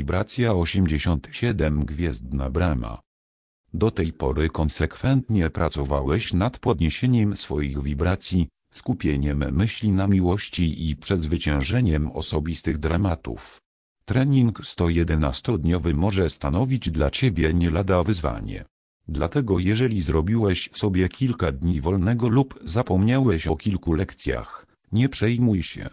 Wibracja 87 Gwiezdna Brama. Do tej pory konsekwentnie pracowałeś nad podniesieniem swoich wibracji, skupieniem myśli na miłości i przezwyciężeniem osobistych dramatów. Trening 111-dniowy może stanowić dla Ciebie nie lada wyzwanie. Dlatego jeżeli zrobiłeś sobie kilka dni wolnego lub zapomniałeś o kilku lekcjach, nie przejmuj się.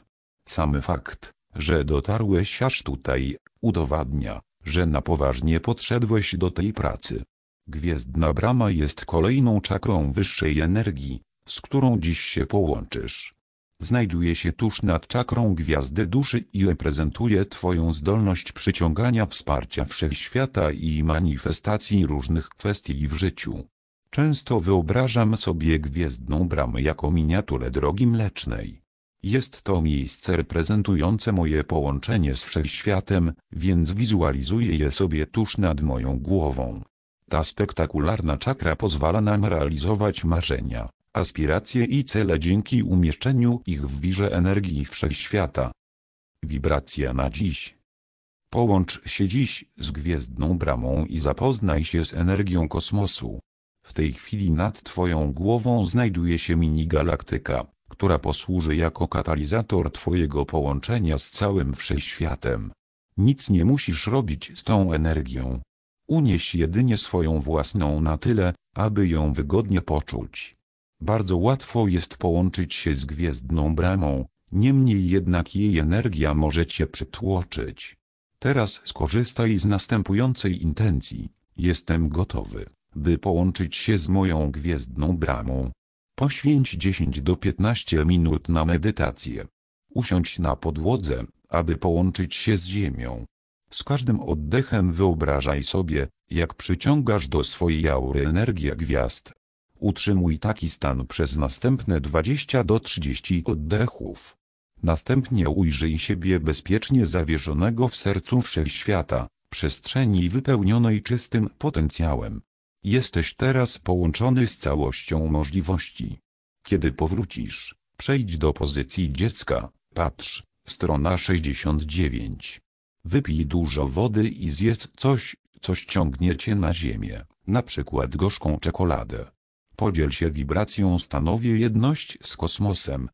Sam fakt, że dotarłeś aż tutaj, udowadnia, że na poważnie podszedłeś do tej pracy. Gwiezdna brama jest kolejną czakrą wyższej energii, z którą dziś się połączysz. Znajduje się tuż nad czakrą gwiazdy duszy i reprezentuje Twoją zdolność przyciągania wsparcia wszechświata i manifestacji różnych kwestii w życiu. Często wyobrażam sobie gwiezdną bramę jako miniaturę drogi mlecznej. Jest to miejsce reprezentujące moje połączenie z wszechświatem, więc wizualizuję je sobie tuż nad moją głową. Ta spektakularna czakra pozwala nam realizować marzenia, aspiracje i cele dzięki umieszczeniu ich w wirze energii wszechświata. Wibracja na dziś. Połącz się dziś z gwiezdną bramą i zapoznaj się z energią kosmosu. W tej chwili nad Twoją głową znajduje się mini-galaktyka, która posłuży jako katalizator Twojego połączenia z całym wszechświatem. Nic nie musisz robić z tą energią. Unieś jedynie swoją własną na tyle, aby ją wygodnie poczuć. Bardzo łatwo jest połączyć się z gwiezdną bramą, niemniej jednak jej energia może cię przytłoczyć. Teraz skorzystaj z następującej intencji. Jestem gotowy, by połączyć się z moją gwiezdną bramą. Poświęć 10 do 15 minut na medytację. Usiądź na podłodze, aby połączyć się z ziemią. Z każdym oddechem wyobrażaj sobie, jak przyciągasz do swojej aury energię gwiazd. Utrzymuj taki stan przez następne 20 do 30 oddechów. Następnie ujrzyj siebie bezpiecznie zawieszonego w sercu wszechświata, przestrzeni wypełnionej czystym potencjałem. Jesteś teraz połączony z całością możliwości. Kiedy powrócisz, przejdź do pozycji dziecka, patrz, strona 69. Wypij dużo wody i zjedz coś, co ściągnie cię na ziemię, na przykład gorzką czekoladę. Podziel się wibracją stanowię jedność z kosmosem,